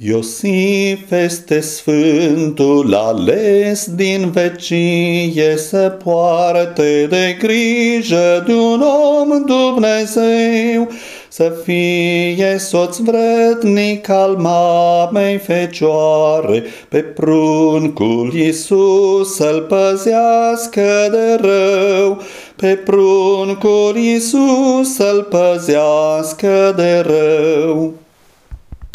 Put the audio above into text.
Iosif este sfântul ales din vecie se poarte de grijă de un om Dumnezeu, să fie soț vrednic al mamei fecioare, pe pruncul Iisus să-l păzească de rău, pe pruncul Iisus să-l păzească de rău.